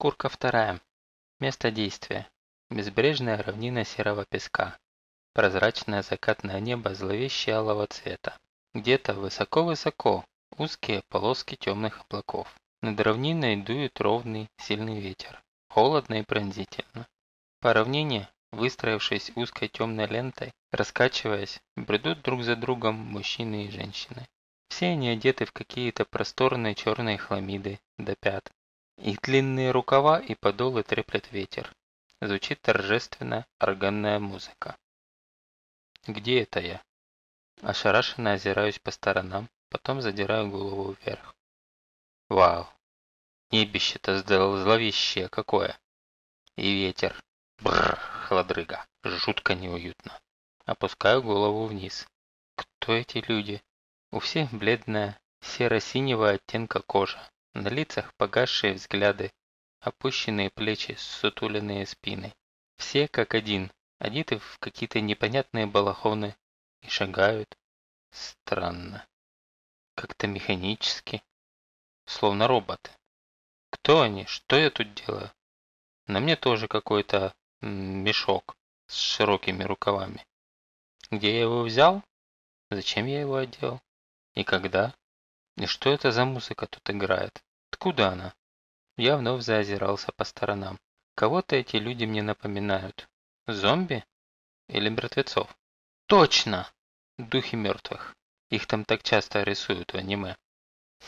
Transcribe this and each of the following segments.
Шкурка вторая. Место действия. Безбрежная равнина серого песка. Прозрачное закатное небо зловеще алого цвета. Где-то высоко-высоко узкие полоски темных облаков. Над равниной дует ровный, сильный ветер. Холодно и пронзительно. По равнине, выстроившись узкой темной лентой, раскачиваясь, бредут друг за другом мужчины и женщины. Все они одеты в какие-то просторные черные хламиды до пят. Их длинные рукава и подолы треплет ветер. Звучит торжественно органная музыка. Где это я? Ошарашенно озираюсь по сторонам, потом задираю голову вверх. Вау! Небище-то зловещее какое! И ветер. Бррр, хладрыга. Жутко неуютно. Опускаю голову вниз. Кто эти люди? У всех бледная, серо-синего оттенка кожа. На лицах погасшие взгляды, опущенные плечи, сутуленные спины. Все как один, одеты в какие-то непонятные балахоны и шагают. Странно. Как-то механически. Словно роботы. Кто они? Что я тут делаю? На мне тоже какой-то мешок с широкими рукавами. Где я его взял? Зачем я его одел? И когда? И что это за музыка тут играет? Откуда она? Я вновь заозирался по сторонам. Кого-то эти люди мне напоминают. Зомби? Или мертвецов? Точно! Духи мертвых. Их там так часто рисуют в аниме.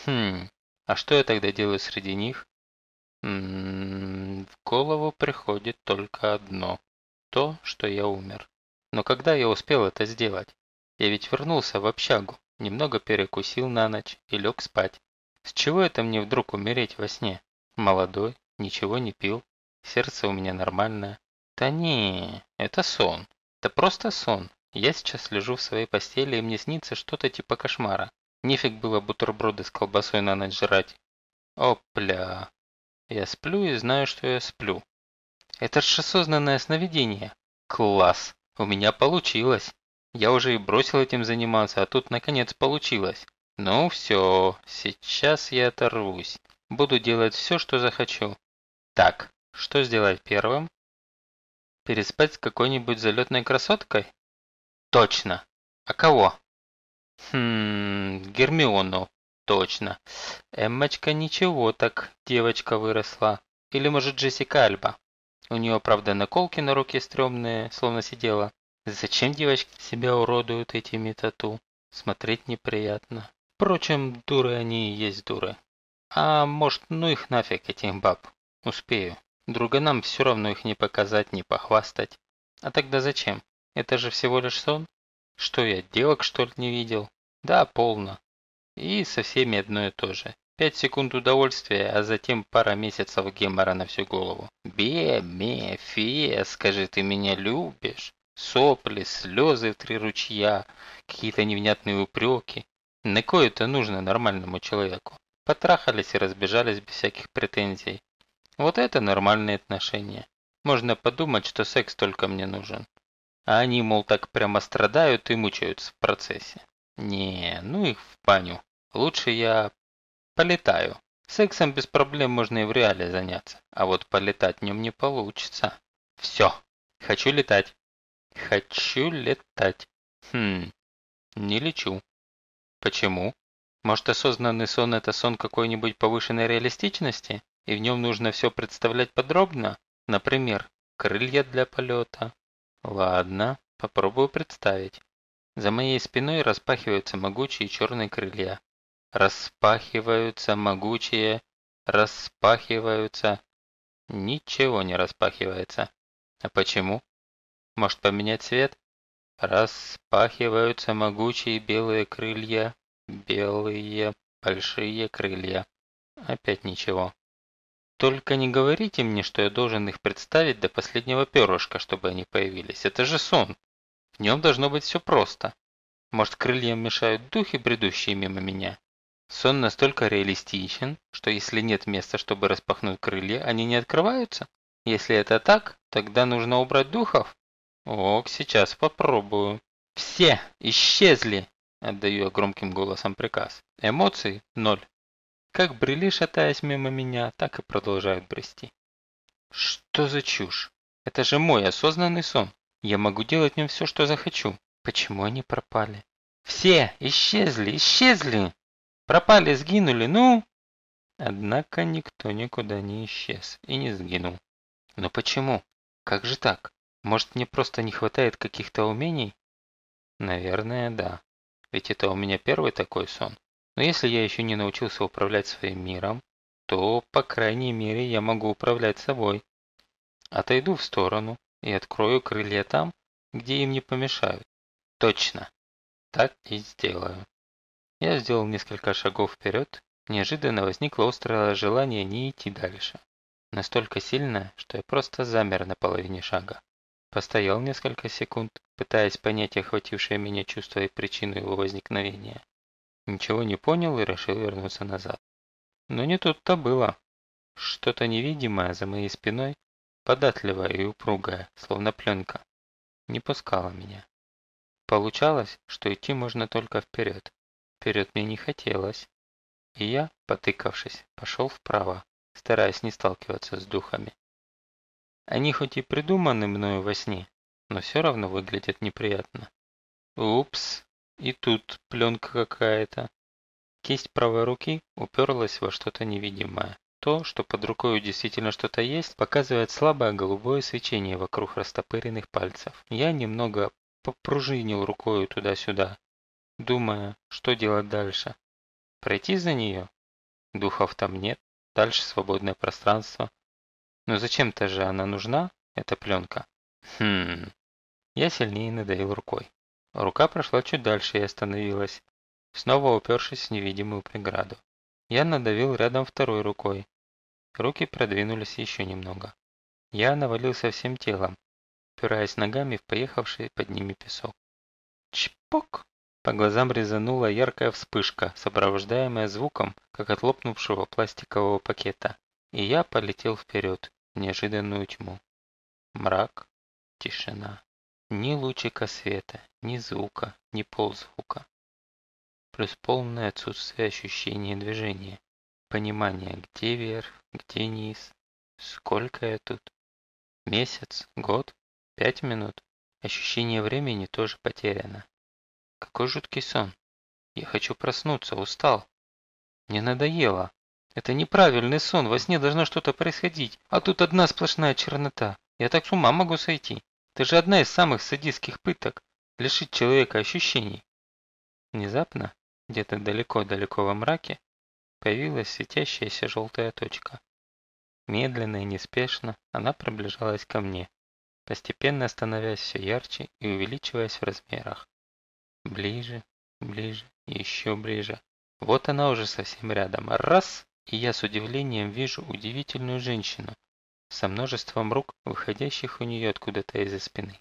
Хм, а что я тогда делаю среди них? М -м, в голову приходит только одно. То, что я умер. Но когда я успел это сделать? Я ведь вернулся в общагу немного перекусил на ночь и лег спать. С чего это мне вдруг умереть во сне? Молодой, ничего не пил, сердце у меня нормальное. Да не, это сон. Это просто сон. Я сейчас лежу в своей постели, и мне снится что-то типа кошмара. Нефиг было бутерброды с колбасой на ночь жрать. Опля. Я сплю и знаю, что я сплю. Это ж осознанное сновидение. Класс. У меня получилось. Я уже и бросил этим заниматься, а тут наконец получилось. Ну все, сейчас я оторвусь. Буду делать все, что захочу. Так, что сделать первым? Переспать с какой-нибудь залетной красоткой? Точно. А кого? Хм, Гермиону. Точно. Эммочка ничего так, девочка выросла. Или может Джессика Альба. У нее, правда, наколки на руке стрёмные, словно сидела. Зачем девочки себя уродуют этими тату? Смотреть неприятно. Впрочем, дуры они и есть дуры. А может, ну их нафиг, этих баб. Успею. Друга нам все равно их не показать, не похвастать. А тогда зачем? Это же всего лишь сон. Что я, девок что ли не видел? Да, полно. И со всеми одно и то же. Пять секунд удовольствия, а затем пара месяцев гемора на всю голову. Бе, ме, фе, скажи, ты меня любишь? Сопли, слезы в три ручья, какие-то невнятные упреки. На кое это нужно нормальному человеку? Потрахались и разбежались без всяких претензий. Вот это нормальные отношения. Можно подумать, что секс только мне нужен. А они, мол, так прямо страдают и мучаются в процессе. Не, ну их в баню. Лучше я полетаю. Сексом без проблем можно и в реале заняться. А вот полетать в нем не получится. Все, хочу летать. Хочу летать. Хм, не лечу. Почему? Может осознанный сон это сон какой-нибудь повышенной реалистичности? И в нем нужно все представлять подробно? Например, крылья для полета. Ладно, попробую представить. За моей спиной распахиваются могучие черные крылья. Распахиваются могучие, распахиваются. Ничего не распахивается. А почему? Может поменять цвет? Распахиваются могучие белые крылья. Белые большие крылья. Опять ничего. Только не говорите мне, что я должен их представить до последнего перышка, чтобы они появились. Это же сон. В нем должно быть все просто. Может, крыльям мешают духи, бредущие мимо меня? Сон настолько реалистичен, что если нет места, чтобы распахнуть крылья, они не открываются? Если это так, тогда нужно убрать духов? Ок, сейчас попробую. Все исчезли! Отдаю я громким голосом приказ. Эмоций – ноль. Как брели, шатаясь мимо меня, так и продолжают брести. Что за чушь? Это же мой осознанный сон. Я могу делать в нем все, что захочу. Почему они пропали? Все исчезли, исчезли! Пропали, сгинули, ну? Однако никто никуда не исчез и не сгинул. Но почему? Как же так? Может мне просто не хватает каких-то умений? Наверное, да. Ведь это у меня первый такой сон. Но если я еще не научился управлять своим миром, то, по крайней мере, я могу управлять собой. Отойду в сторону и открою крылья там, где им не помешают. Точно. Так и сделаю. Я сделал несколько шагов вперед, неожиданно возникло острое желание не идти дальше. Настолько сильное, что я просто замер на половине шага. Постоял несколько секунд, пытаясь понять охватившее меня чувство и причину его возникновения. Ничего не понял и решил вернуться назад. Но не тут-то было. Что-то невидимое за моей спиной, податливое и упругое, словно пленка, не пускало меня. Получалось, что идти можно только вперед. Вперед мне не хотелось. И я, потыкавшись, пошел вправо, стараясь не сталкиваться с духами. Они хоть и придуманы мною во сне, но все равно выглядят неприятно. Упс, и тут пленка какая-то. Кисть правой руки уперлась во что-то невидимое. То, что под рукой действительно что-то есть, показывает слабое голубое свечение вокруг растопыренных пальцев. Я немного попружинил рукой туда-сюда, думая, что делать дальше. Пройти за нее? Духов там нет, дальше свободное пространство. Но зачем-то же она нужна, эта пленка? Хм. Я сильнее надавил рукой. Рука прошла чуть дальше и остановилась, снова упершись в невидимую преграду. Я надавил рядом второй рукой. Руки продвинулись еще немного. Я навалился всем телом, упираясь ногами в поехавший под ними песок. Чпок! По глазам резанула яркая вспышка, сопровождаемая звуком, как от лопнувшего пластикового пакета, и я полетел вперед, неожиданную тьму. Мрак, тишина. Ни лучика света, ни звука, ни ползвука. Плюс полное отсутствие ощущения движения, понимания, где вверх, где низ, сколько я тут. Месяц, год, Пять минут. Ощущение времени тоже потеряно. Какой жуткий сон. Я хочу проснуться, устал. Мне надоело. Это неправильный сон, во сне должно что-то происходить, а тут одна сплошная чернота. Я так с ума могу сойти. Это же одна из самых садистских пыток – лишить человека ощущений. Внезапно, где-то далеко-далеко во мраке, появилась светящаяся желтая точка. Медленно и неспешно она приближалась ко мне постепенно становясь все ярче и увеличиваясь в размерах. Ближе, ближе еще ближе. Вот она уже совсем рядом. Раз! И я с удивлением вижу удивительную женщину со множеством рук, выходящих у нее откуда-то из-за спины.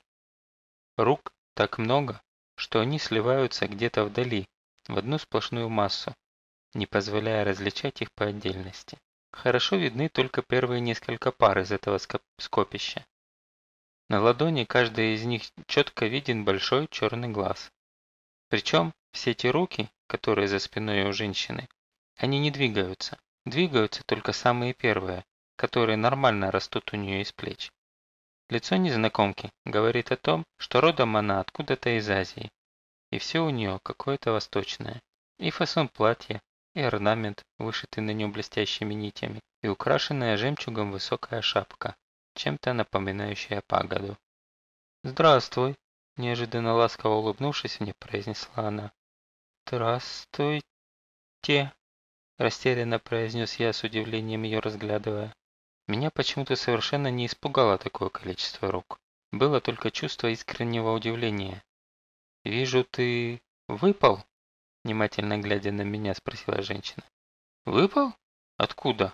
Рук так много, что они сливаются где-то вдали, в одну сплошную массу, не позволяя различать их по отдельности. Хорошо видны только первые несколько пар из этого скопища. На ладони каждой из них четко виден большой черный глаз. Причем все эти руки, которые за спиной у женщины, они не двигаются. Двигаются только самые первые, которые нормально растут у нее из плеч. Лицо незнакомки говорит о том, что родом она откуда-то из Азии. И все у нее какое-то восточное. И фасон платья, и орнамент, вышитый на нем блестящими нитями, и украшенная жемчугом высокая шапка, чем-то напоминающая пагоду. «Здравствуй!» – неожиданно ласково улыбнувшись мне, произнесла она. «Здравствуйте!» – растерянно произнес я с удивлением ее разглядывая. Меня почему-то совершенно не испугало такое количество рук. Было только чувство искреннего удивления. «Вижу, ты выпал?» Внимательно глядя на меня, спросила женщина. «Выпал? Откуда?»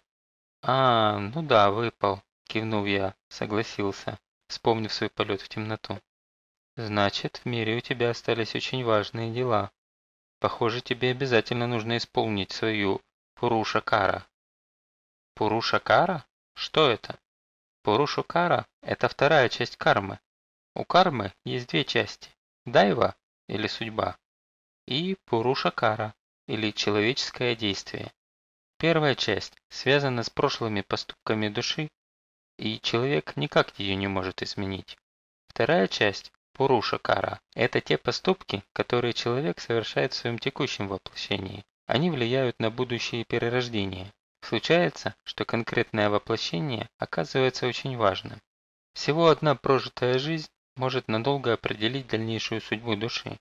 «А, ну да, выпал. Кивнув я, согласился, вспомнив свой полет в темноту. Значит, в мире у тебя остались очень важные дела. Похоже, тебе обязательно нужно исполнить свою Пуруша-кара. Пуруша-кара? Что это? Пурушу-кара – это вторая часть кармы. У кармы есть две части – дайва или судьба и Пуруша-кара или человеческое действие. Первая часть связана с прошлыми поступками души и человек никак ее не может изменить. Вторая часть – Пуруша Кара – это те поступки, которые человек совершает в своем текущем воплощении. Они влияют на будущее перерождение. Случается, что конкретное воплощение оказывается очень важным. Всего одна прожитая жизнь может надолго определить дальнейшую судьбу души.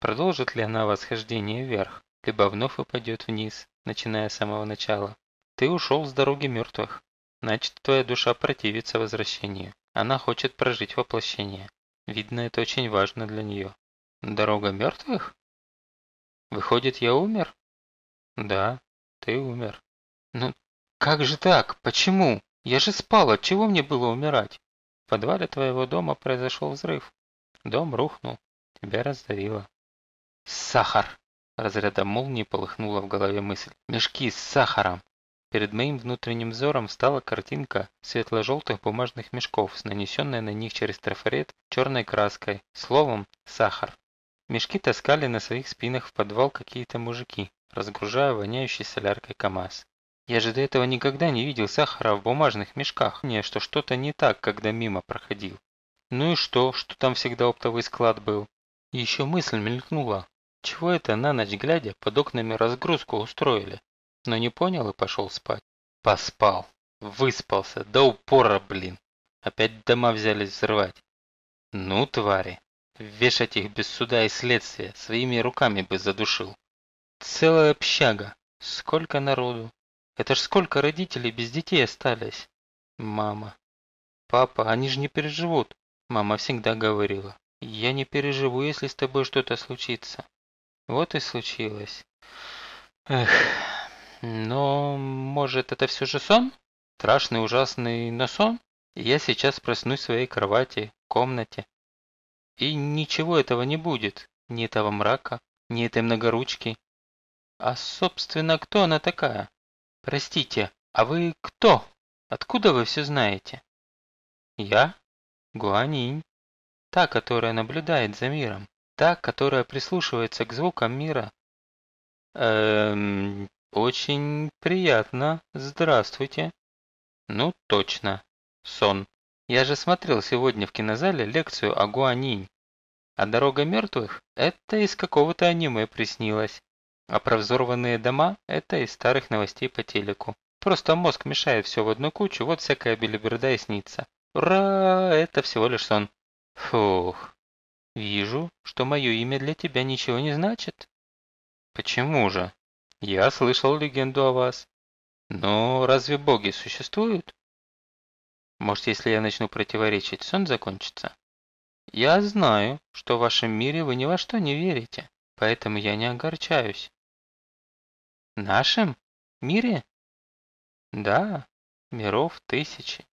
Продолжит ли она восхождение вверх, либо вновь упадет вниз, начиная с самого начала. Ты ушел с дороги мертвых. Значит, твоя душа противится возвращению. Она хочет прожить воплощение. Видно, это очень важно для нее. Дорога мертвых? Выходит, я умер? Да, ты умер. Ну, как же так? Почему? Я же спал, от чего мне было умирать? В подвале твоего дома произошел взрыв. Дом рухнул, тебя раздавило. Сахар! Разрядом молнии полыхнула в голове мысль. Мешки с сахаром! Перед моим внутренним взором встала картинка светло-желтых бумажных мешков с нанесенной на них через трафарет черной краской, словом «сахар». Мешки таскали на своих спинах в подвал какие-то мужики, разгружая воняющий соляркой КАМАЗ. Я же до этого никогда не видел сахара в бумажных мешках. Не, что что-то не так, когда мимо проходил. Ну и что, что там всегда оптовый склад был? Еще мысль мелькнула. Чего это на ночь глядя под окнами разгрузку устроили? Но не понял и пошел спать. Поспал. Выспался. До упора, блин. Опять дома взялись взрывать. Ну, твари. Вешать их без суда и следствия. Своими руками бы задушил. Целая общага. Сколько народу. Это ж сколько родителей без детей остались. Мама. Папа, они же не переживут. Мама всегда говорила. Я не переживу, если с тобой что-то случится. Вот и случилось. Эх, но может это все же сон? Страшный, ужасный, но сон? Я сейчас проснусь в своей кровати, комнате. И ничего этого не будет. Ни этого мрака, ни этой многоручки. А собственно, кто она такая? Простите, а вы кто? Откуда вы все знаете? Я? Гуанинь. Та, которая наблюдает за миром. Та, которая прислушивается к звукам мира. Эм, очень приятно. Здравствуйте. Ну, точно. Сон. Я же смотрел сегодня в кинозале лекцию о Гуанинь. А дорога мертвых – это из какого-то аниме приснилось. А про взорванные дома – это из старых новостей по телеку. Просто мозг мешает все в одну кучу, вот всякая белиберда и снится. Ура, это всего лишь сон. Фух. «Вижу, что мое имя для тебя ничего не значит». «Почему же? Я слышал легенду о вас. Но разве боги существуют?» «Может, если я начну противоречить, сон закончится?» «Я знаю, что в вашем мире вы ни во что не верите, поэтому я не огорчаюсь». «Нашем? Мире?» «Да, миров тысячи,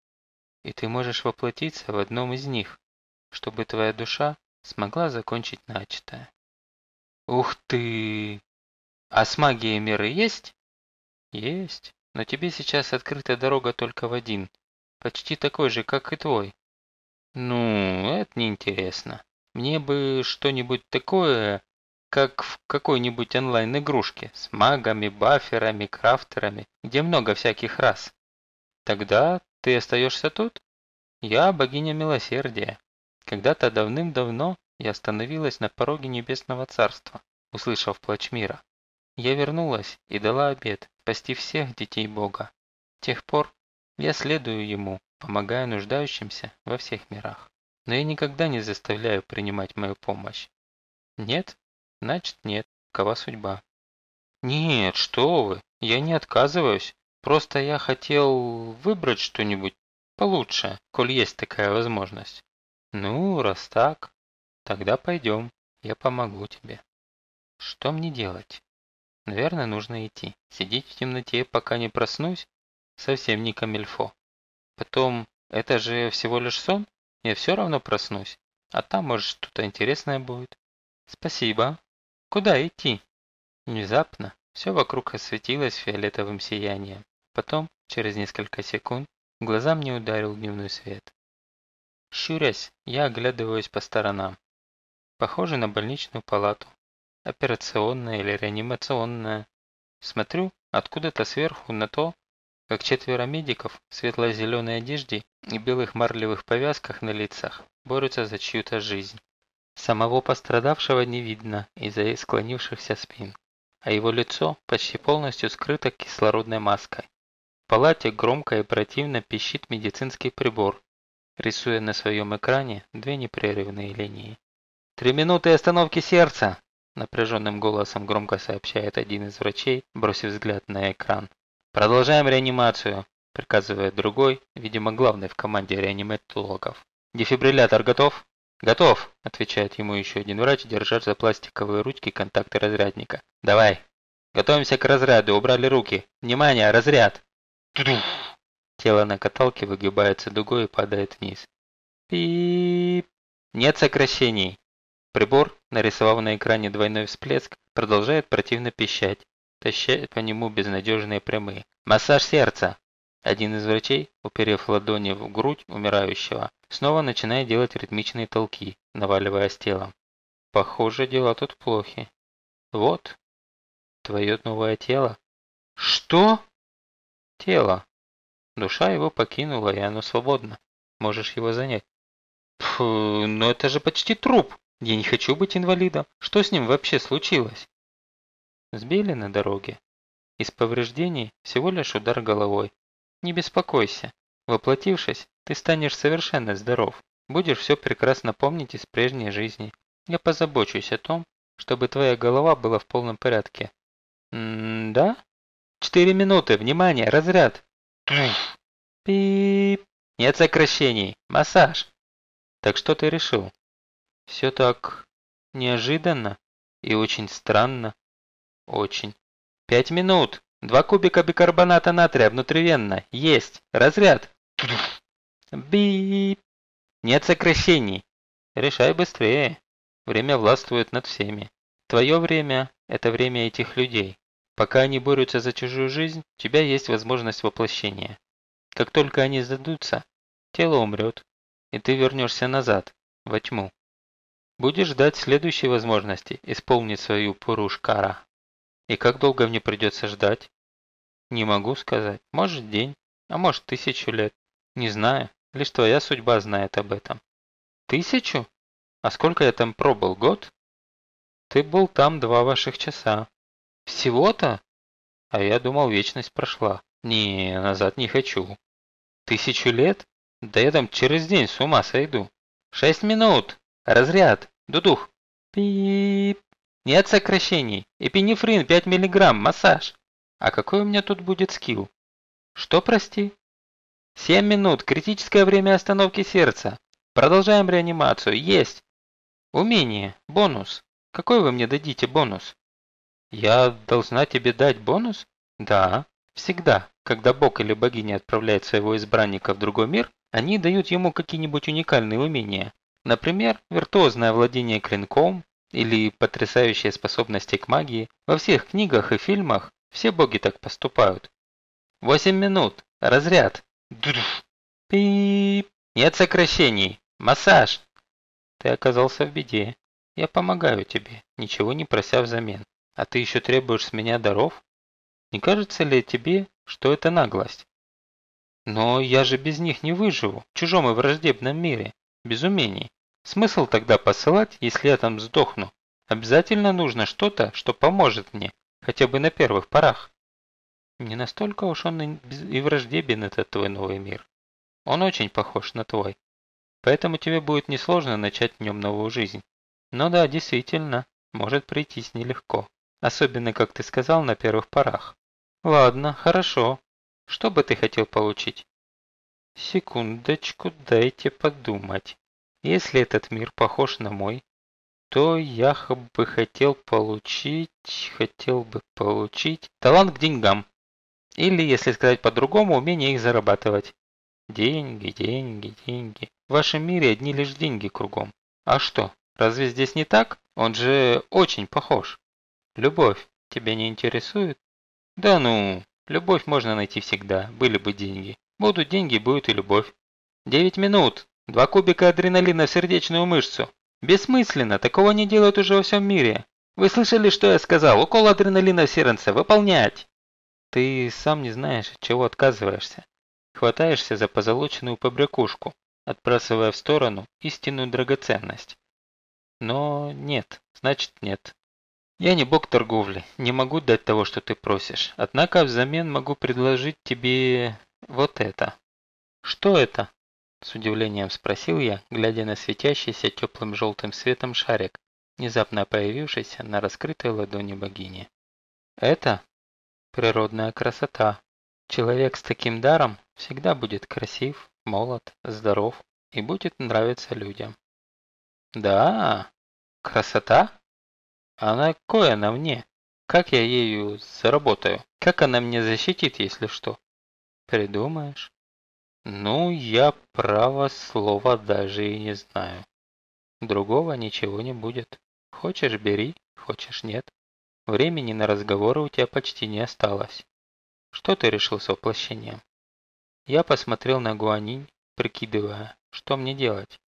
и ты можешь воплотиться в одном из них, чтобы твоя душа смогла закончить начатое. Ух ты! А с магией миры есть? Есть, но тебе сейчас открыта дорога только в один, почти такой же, как и твой. Ну, это неинтересно. Мне бы что-нибудь такое, как в какой-нибудь онлайн-игрушке, с магами, баферами, крафтерами, где много всяких рас. Тогда ты остаешься тут? Я богиня милосердия. Когда-то давным-давно я остановилась на пороге Небесного Царства, услышав плач мира. Я вернулась и дала обет спасти всех детей Бога. С тех пор я следую Ему, помогая нуждающимся во всех мирах. Но я никогда не заставляю принимать мою помощь. Нет? Значит нет. Кова судьба. Нет, что вы, я не отказываюсь. Просто я хотел выбрать что-нибудь получше, коль есть такая возможность. «Ну, раз так, тогда пойдем, я помогу тебе». «Что мне делать?» «Наверное, нужно идти. Сидеть в темноте, пока не проснусь? Совсем не камильфо. Потом, это же всего лишь сон, я все равно проснусь, а там, может, что-то интересное будет». «Спасибо. Куда идти?» Внезапно все вокруг осветилось фиолетовым сиянием. Потом, через несколько секунд, глаза мне ударил дневной свет. Щурясь, я оглядываюсь по сторонам. Похоже на больничную палату. Операционная или реанимационная. Смотрю откуда-то сверху на то, как четверо медиков в светло-зеленой одежде и белых марлевых повязках на лицах борются за чью-то жизнь. Самого пострадавшего не видно из-за склонившихся спин, а его лицо почти полностью скрыто кислородной маской. В палате громко и противно пищит медицинский прибор, рисуя на своем экране две непрерывные линии. «Три минуты остановки сердца!» Напряженным голосом громко сообщает один из врачей, бросив взгляд на экран. «Продолжаем реанимацию», приказывает другой, видимо главный в команде реаниматологов. «Дефибриллятор готов?» «Готов», отвечает ему еще один врач, держа за пластиковые ручки контакты разрядника. «Давай». «Готовимся к разряду, убрали руки. Внимание, разряд!» Тело на каталке выгибается дугой и падает вниз. Пип. Нет сокращений. Прибор, нарисовав на экране двойной всплеск, продолжает противно пищать, таща по нему безнадежные прямые. Массаж сердца. Один из врачей, уперев ладони в грудь умирающего, снова начинает делать ритмичные толки, наваливаясь телом. Похоже, дела тут плохи. Вот. Твое новое тело. Что? Тело. Душа его покинула, и оно свободно. Можешь его занять. Фу, но это же почти труп. Я не хочу быть инвалидом. Что с ним вообще случилось? Сбили на дороге. Из повреждений всего лишь удар головой. Не беспокойся. Воплотившись, ты станешь совершенно здоров. Будешь все прекрасно помнить из прежней жизни. Я позабочусь о том, чтобы твоя голова была в полном порядке. М да? Четыре минуты, внимание, разряд. Пип. Нет сокращений. Массаж. Так что ты решил? Все так неожиданно и очень странно. Очень. Пять минут. Два кубика бикарбоната натрия внутривенно. Есть. Разряд. Бип. Нет сокращений. Решай быстрее. Время властвует над всеми. Твое время – это время этих людей. Пока они борются за чужую жизнь, у тебя есть возможность воплощения. Как только они сдадутся, тело умрет, и ты вернешься назад, во тьму. Будешь ждать следующей возможности исполнить свою Пурушкара. И как долго мне придется ждать? Не могу сказать. Может день, а может тысячу лет. Не знаю. Лишь твоя судьба знает об этом. Тысячу? А сколько я там пробыл? Год? Ты был там два ваших часа. Всего-то? А я думал, вечность прошла. Не, назад не хочу. Тысячу лет? Да я там через день с ума сойду. Шесть минут. Разряд. Дудух. Пип. Нет сокращений. Эпинефрин 5 миллиграмм. Массаж. А какой у меня тут будет скилл? Что, прости? 7 минут. Критическое время остановки сердца. Продолжаем реанимацию. Есть. Умение. Бонус. Какой вы мне дадите бонус? Я должна тебе дать бонус? Да. Всегда, когда бог или богиня отправляет своего избранника в другой мир, они дают ему какие-нибудь уникальные умения. Например, виртуозное владение клинком или потрясающие способности к магии. Во всех книгах и фильмах все боги так поступают. Восемь минут. Разряд. Пип. Нет сокращений. Массаж. Ты оказался в беде. Я помогаю тебе, ничего не прося взамен. А ты еще требуешь с меня даров? Не кажется ли тебе, что это наглость? Но я же без них не выживу в чужом и враждебном мире, без умений. Смысл тогда посылать, если я там сдохну? Обязательно нужно что-то, что поможет мне, хотя бы на первых порах. Не настолько уж он и враждебен этот твой новый мир. Он очень похож на твой. Поэтому тебе будет несложно начать в нем новую жизнь. Но да, действительно, может прийтись нелегко. Особенно, как ты сказал, на первых порах. Ладно, хорошо. Что бы ты хотел получить? Секундочку, дайте подумать. Если этот мир похож на мой, то я бы хотел получить, хотел бы получить талант к деньгам. Или, если сказать по-другому, умение их зарабатывать. Деньги, деньги, деньги. В вашем мире одни лишь деньги кругом. А что, разве здесь не так? Он же очень похож. Любовь тебя не интересует? Да ну, любовь можно найти всегда, были бы деньги. Будут деньги, будет и любовь. Девять минут. Два кубика адреналина в сердечную мышцу. Бессмысленно, такого не делают уже во всем мире. Вы слышали, что я сказал? Укол адреналина в сердце. Выполнять. Ты сам не знаешь, от чего отказываешься. Хватаешься за позолоченную побрякушку, отбрасывая в сторону истинную драгоценность. Но нет, значит нет. Я не бог торговли, не могу дать того, что ты просишь. Однако взамен могу предложить тебе вот это. Что это? С удивлением спросил я, глядя на светящийся теплым желтым светом шарик, внезапно появившийся на раскрытой ладони богини. Это природная красота. Человек с таким даром всегда будет красив, молод, здоров и будет нравиться людям. Да, красота? А на кое она мне? Как я ею заработаю? Как она мне защитит, если что? Придумаешь? Ну, я право слова даже и не знаю. Другого ничего не будет. Хочешь бери, хочешь нет. Времени на разговоры у тебя почти не осталось. Что ты решил с воплощением? Я посмотрел на Гуанинь, прикидывая, что мне делать.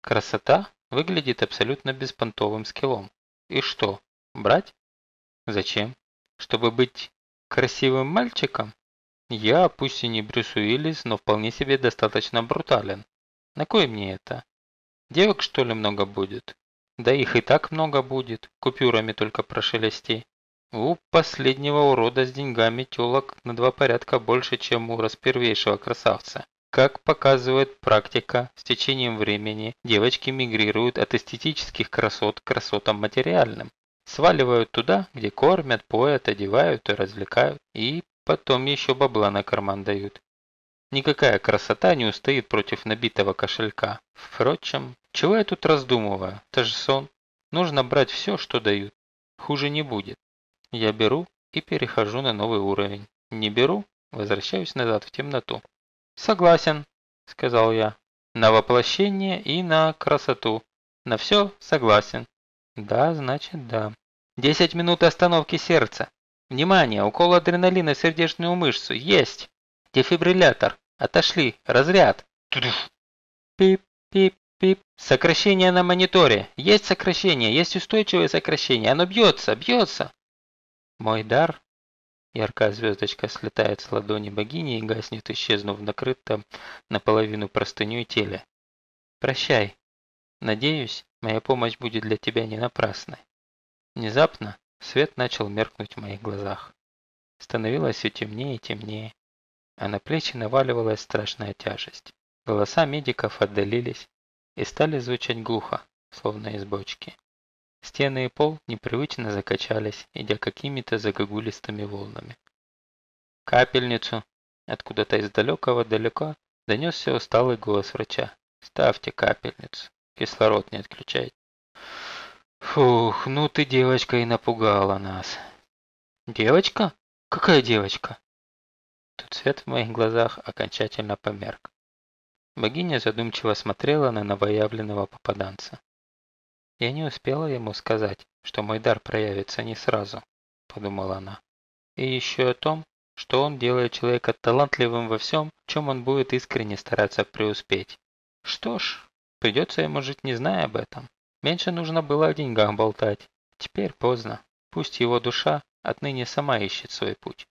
Красота выглядит абсолютно беспонтовым скиллом. И что, брать? Зачем? Чтобы быть красивым мальчиком? Я, пусть и не Брюс Уиллис, но вполне себе достаточно брутален. На кой мне это? Девок что ли много будет? Да их и так много будет, купюрами только прошелести. У последнего урода с деньгами телок на два порядка больше, чем у распервейшего красавца. Как показывает практика, с течением времени девочки мигрируют от эстетических красот к красотам материальным. Сваливают туда, где кормят, поят, одевают и развлекают, и Потом еще бабла на карман дают. Никакая красота не устоит против набитого кошелька. Впрочем, чего я тут раздумываю? Это же сон. Нужно брать все, что дают. Хуже не будет. Я беру и перехожу на новый уровень. Не беру, возвращаюсь назад в темноту. Согласен, сказал я. На воплощение и на красоту. На все согласен. Да, значит да. Десять минут остановки сердца. Внимание, укол адреналина в сердечную мышцу. Есть. Дефибриллятор. Отошли. Разряд. Пип-пип-пип. Сокращение на мониторе. Есть сокращение, есть устойчивое сокращение. Оно бьется, бьется. Мой дар. Яркая звездочка слетает с ладони богини и гаснет, исчезнув в накрытом наполовину простыней теле. Прощай. Надеюсь, моя помощь будет для тебя не напрасной. Внезапно Свет начал меркнуть в моих глазах. Становилось все темнее и темнее, а на плечи наваливалась страшная тяжесть. Голоса медиков отдалились и стали звучать глухо, словно из бочки. Стены и пол непривычно закачались, идя какими-то загогулистыми волнами. «Капельницу!» Откуда-то из далекого далеко донесся усталый голос врача. «Ставьте капельницу, кислород не отключайте». Фух, ну ты девочка и напугала нас. Девочка? Какая девочка? Тут свет в моих глазах окончательно померк. Богиня задумчиво смотрела на новоявленного попаданца. Я не успела ему сказать, что мой дар проявится не сразу, подумала она. И еще о том, что он делает человека талантливым во всем, чем он будет искренне стараться преуспеть. Что ж, придется ему жить, не зная об этом. Меньше нужно было о деньгах болтать. Теперь поздно. Пусть его душа отныне сама ищет свой путь.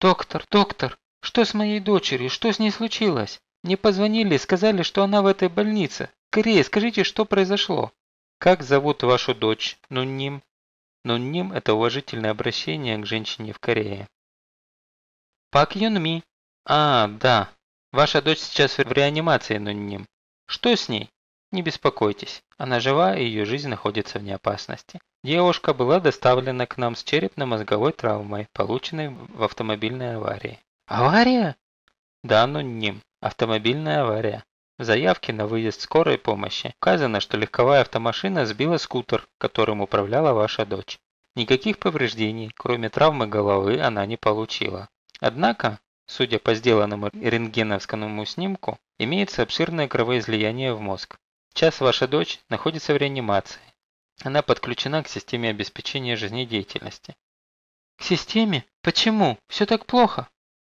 «Доктор, доктор, что с моей дочерью? Что с ней случилось? Мне позвонили и сказали, что она в этой больнице. Скорее, скажите, что произошло?» «Как зовут вашу дочь, Нунним?» Нунним – это уважительное обращение к женщине в Корее. Пак Юнми. А, да. Ваша дочь сейчас в реанимации, Нунним. Что с ней? Не беспокойтесь, она жива и ее жизнь находится вне опасности. Девушка была доставлена к нам с черепно-мозговой травмой, полученной в автомобильной аварии. Авария? Да, но ним. Автомобильная авария. В заявке на выезд скорой помощи указано, что легковая автомашина сбила скутер, которым управляла ваша дочь. Никаких повреждений, кроме травмы головы, она не получила. Однако, судя по сделанному рентгеновскому снимку, имеется обширное кровоизлияние в мозг. Сейчас ваша дочь находится в реанимации. Она подключена к системе обеспечения жизнедеятельности. К системе? Почему? Все так плохо?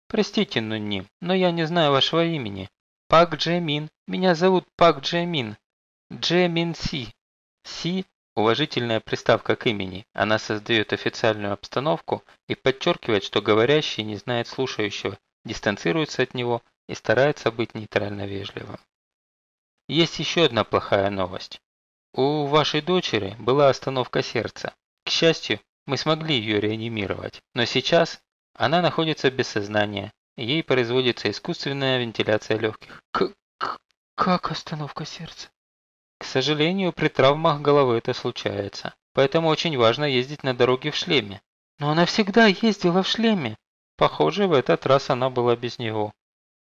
Простите, Нунни, но я не знаю вашего имени. Пак Джемин. Меня зовут Пак Джемин. Джемин Си. Си Уважительная приставка к имени. Она создает официальную обстановку и подчеркивает, что говорящий не знает слушающего, дистанцируется от него и старается быть нейтрально вежливым. Есть еще одна плохая новость. У вашей дочери была остановка сердца. К счастью, мы смогли ее реанимировать, но сейчас она находится без сознания, ей производится искусственная вентиляция легких. К -к как остановка сердца? К сожалению, при травмах головы это случается, поэтому очень важно ездить на дороге в шлеме. Но она всегда ездила в шлеме. Похоже, в этот раз она была без него.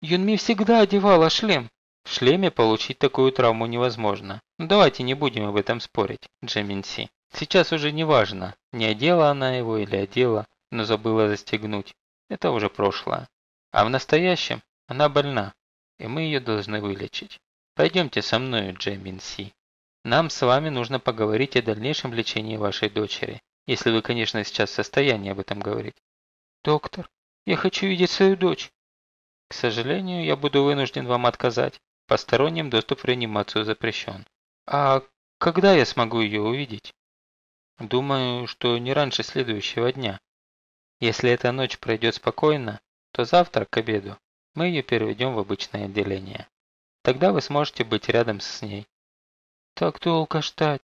Юнми всегда одевала шлем. В шлеме получить такую травму невозможно. Но давайте не будем об этом спорить, Джеминси. Сейчас уже не важно, не одела она его или одела, но забыла застегнуть. Это уже прошлое. А в настоящем она больна, и мы ее должны вылечить. Пойдемте со мной, Джеминси. Нам с вами нужно поговорить о дальнейшем лечении вашей дочери, если вы, конечно, сейчас в состоянии об этом говорить. Доктор, я хочу видеть свою дочь. К сожалению, я буду вынужден вам отказать. Посторонним доступ в реанимацию запрещен. А когда я смогу ее увидеть? Думаю, что не раньше следующего дня. Если эта ночь пройдет спокойно, то завтра к обеду мы ее переведем в обычное отделение. Тогда вы сможете быть рядом с ней. Так долго ждать.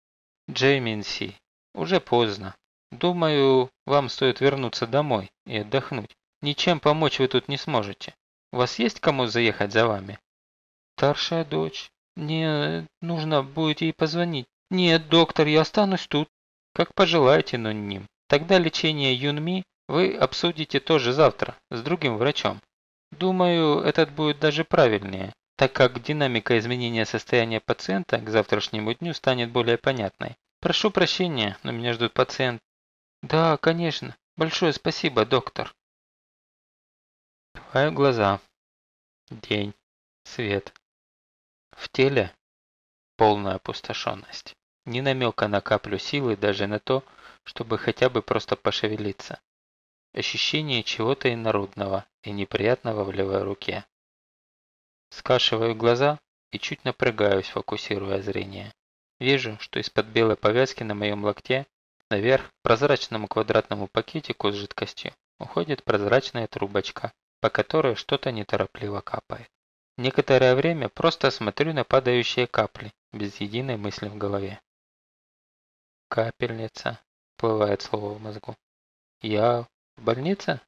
Джейминси, уже поздно. Думаю, вам стоит вернуться домой и отдохнуть. Ничем помочь вы тут не сможете. У вас есть кому заехать за вами? Старшая дочь. Мне нужно будет ей позвонить. Нет, доктор, я останусь тут. Как пожелаете, но ним. Тогда лечение Юнми вы обсудите тоже завтра с другим врачом. Думаю, этот будет даже правильнее, так как динамика изменения состояния пациента к завтрашнему дню станет более понятной. Прошу прощения, но меня ждут пациент. Да, конечно. Большое спасибо, доктор. Открываю глаза. День. Свет. В теле полная опустошенность. Ни намека на каплю силы даже на то, чтобы хотя бы просто пошевелиться. Ощущение чего-то инородного и неприятного в левой руке. Скашиваю глаза и чуть напрягаюсь, фокусируя зрение. Вижу, что из-под белой повязки на моем локте наверх прозрачному квадратному пакетику с жидкостью уходит прозрачная трубочка, по которой что-то неторопливо капает. Некоторое время просто смотрю на падающие капли, без единой мысли в голове. Капельница, плывает слово в мозгу. Я в больнице?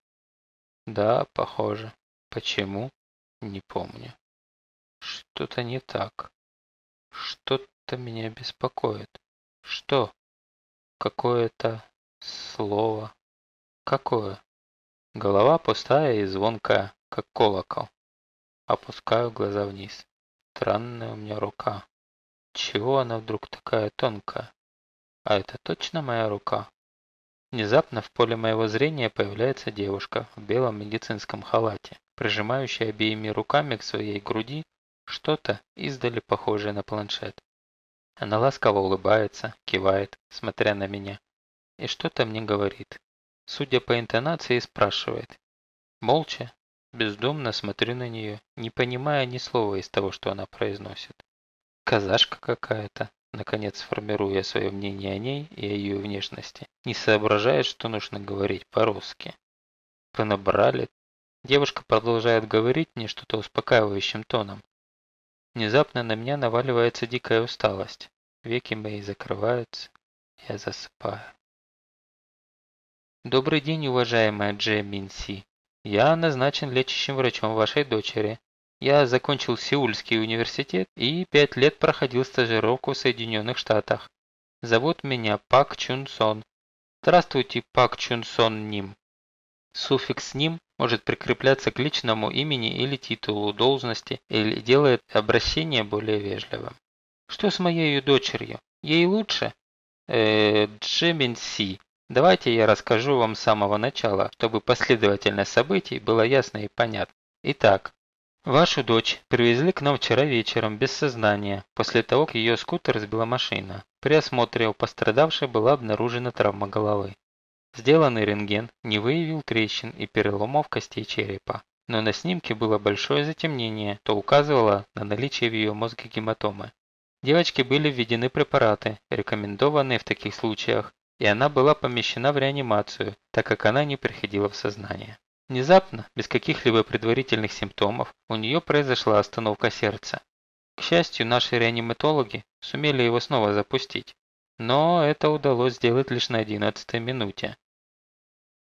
Да, похоже. Почему? Не помню. Что-то не так. Что-то меня беспокоит. Что? Какое-то слово. Какое? Голова пустая и звонкая, как колокол. Опускаю глаза вниз. Странная у меня рука. Чего она вдруг такая тонкая? А это точно моя рука? Внезапно в поле моего зрения появляется девушка в белом медицинском халате, прижимающая обеими руками к своей груди что-то издали похожее на планшет. Она ласково улыбается, кивает, смотря на меня, и что-то мне говорит. Судя по интонации, спрашивает. Молча, Бездумно смотрю на нее, не понимая ни слова из того, что она произносит. Казашка какая-то, наконец формируя свое мнение о ней и о ее внешности, не соображает, что нужно говорить по-русски. Понабрали. Девушка продолжает говорить мне что-то успокаивающим тоном. Внезапно на меня наваливается дикая усталость. Веки мои закрываются. Я засыпаю. Добрый день, уважаемая Джей Минси. Я назначен лечащим врачом вашей дочери. Я закончил Сеульский университет и пять лет проходил стажировку в Соединенных Штатах. Зовут меня Пак Чун Сон. Здравствуйте, Пак Чун Сон Ним. Суффикс «ним» может прикрепляться к личному имени или титулу должности или делает обращение более вежливым. Что с моей дочерью? Ей лучше? Э, Джемин Си. Давайте я расскажу вам с самого начала, чтобы последовательность событий была ясна и понятна. Итак, вашу дочь привезли к нам вчера вечером без сознания, после того, как ее скутер сбила машина. При осмотре у пострадавшей была обнаружена травма головы. Сделанный рентген не выявил трещин и переломов костей черепа, но на снимке было большое затемнение, то указывало на наличие в ее мозге гематомы. Девочке были введены препараты, рекомендованные в таких случаях, и она была помещена в реанимацию, так как она не приходила в сознание. Внезапно, без каких-либо предварительных симптомов, у нее произошла остановка сердца. К счастью, наши реаниматологи сумели его снова запустить, но это удалось сделать лишь на 11 минуте.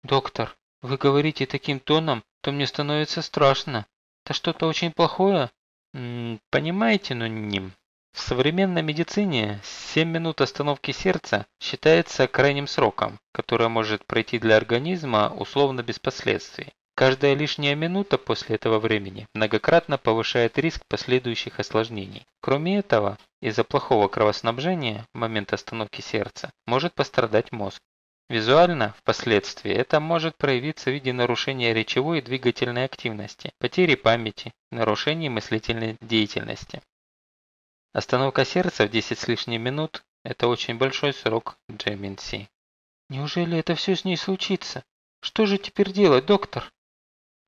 «Доктор, вы говорите таким тоном, то мне становится страшно. Это что-то очень плохое?» М -м, «Понимаете, но ним. В современной медицине 7 минут остановки сердца считается крайним сроком, который может пройти для организма условно без последствий. Каждая лишняя минута после этого времени многократно повышает риск последующих осложнений. Кроме этого, из-за плохого кровоснабжения в момент остановки сердца может пострадать мозг. Визуально, впоследствии, это может проявиться в виде нарушения речевой и двигательной активности, потери памяти, нарушения мыслительной деятельности. Остановка сердца в 10 с лишним минут – это очень большой срок GMNC. Неужели это все с ней случится? Что же теперь делать, доктор?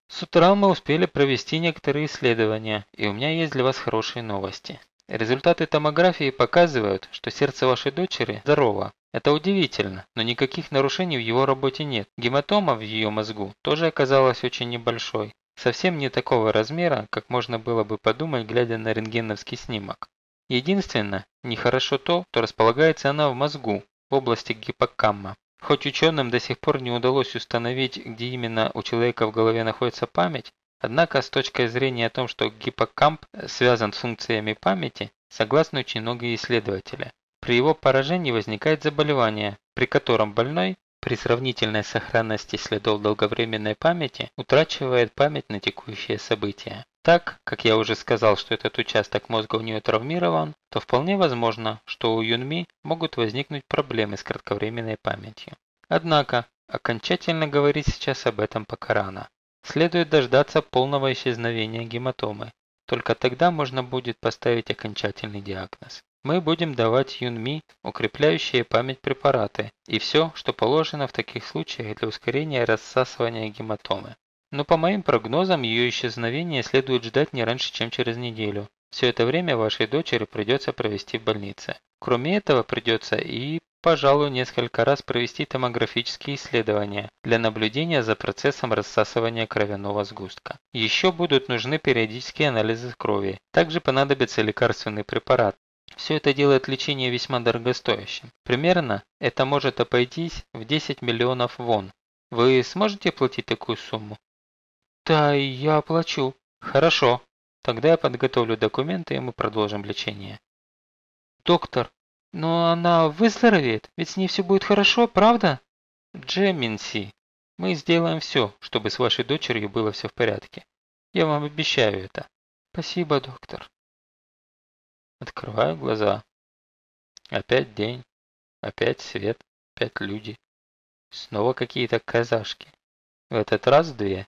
С утра мы успели провести некоторые исследования, и у меня есть для вас хорошие новости. Результаты томографии показывают, что сердце вашей дочери здорово. Это удивительно, но никаких нарушений в его работе нет. Гематома в ее мозгу тоже оказалась очень небольшой. Совсем не такого размера, как можно было бы подумать, глядя на рентгеновский снимок. Единственное, нехорошо то, что располагается она в мозгу, в области гиппокамма. Хоть ученым до сих пор не удалось установить, где именно у человека в голове находится память, однако с точки зрения о том, что гиппокамп связан с функциями памяти, согласны очень многие исследователи. При его поражении возникает заболевание, при котором больной при сравнительной сохранности следов долговременной памяти утрачивает память на текущие события. Так, как я уже сказал, что этот участок мозга у нее травмирован, то вполне возможно, что у Юнми могут возникнуть проблемы с кратковременной памятью. Однако, окончательно говорить сейчас об этом пока рано. Следует дождаться полного исчезновения гематомы. Только тогда можно будет поставить окончательный диагноз. Мы будем давать Юнми укрепляющие память препараты и все, что положено в таких случаях для ускорения рассасывания гематомы. Но по моим прогнозам, ее исчезновение следует ждать не раньше, чем через неделю. Все это время вашей дочери придется провести в больнице. Кроме этого, придется и, пожалуй, несколько раз провести томографические исследования для наблюдения за процессом рассасывания кровяного сгустка. Еще будут нужны периодические анализы крови. Также понадобится лекарственный препарат. Все это делает лечение весьма дорогостоящим. Примерно это может обойтись в 10 миллионов вон. Вы сможете платить такую сумму? Да, я оплачу. Хорошо. Тогда я подготовлю документы, и мы продолжим лечение. Доктор, но она выздоровеет, ведь с ней все будет хорошо, правда? Джеминси, мы сделаем все, чтобы с вашей дочерью было все в порядке. Я вам обещаю это. Спасибо, доктор. Открываю глаза. Опять день, опять свет, опять люди. Снова какие-то казашки. В этот раз две.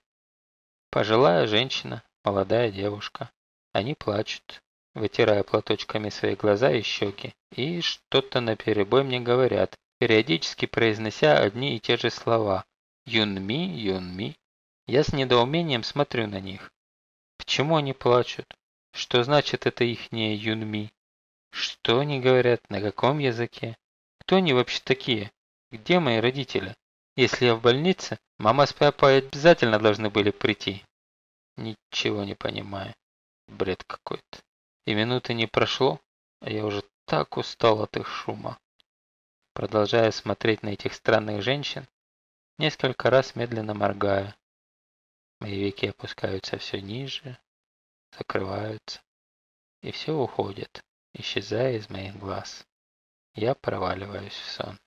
Пожилая женщина, молодая девушка. Они плачут, вытирая платочками свои глаза и щеки, и что-то наперебой мне говорят, периодически произнося одни и те же слова. Юнми, Юнми. Я с недоумением смотрю на них. Почему они плачут? Что значит это ихнее Юнми? Что они говорят? На каком языке? Кто они вообще такие? Где мои родители? Если я в больнице, мама с папой обязательно должны были прийти. Ничего не понимаю. Бред какой-то. И минуты не прошло, а я уже так устал от их шума. Продолжая смотреть на этих странных женщин, несколько раз медленно моргаю. Мои веки опускаются все ниже, закрываются, и все уходит, исчезая из моих глаз. Я проваливаюсь в сон.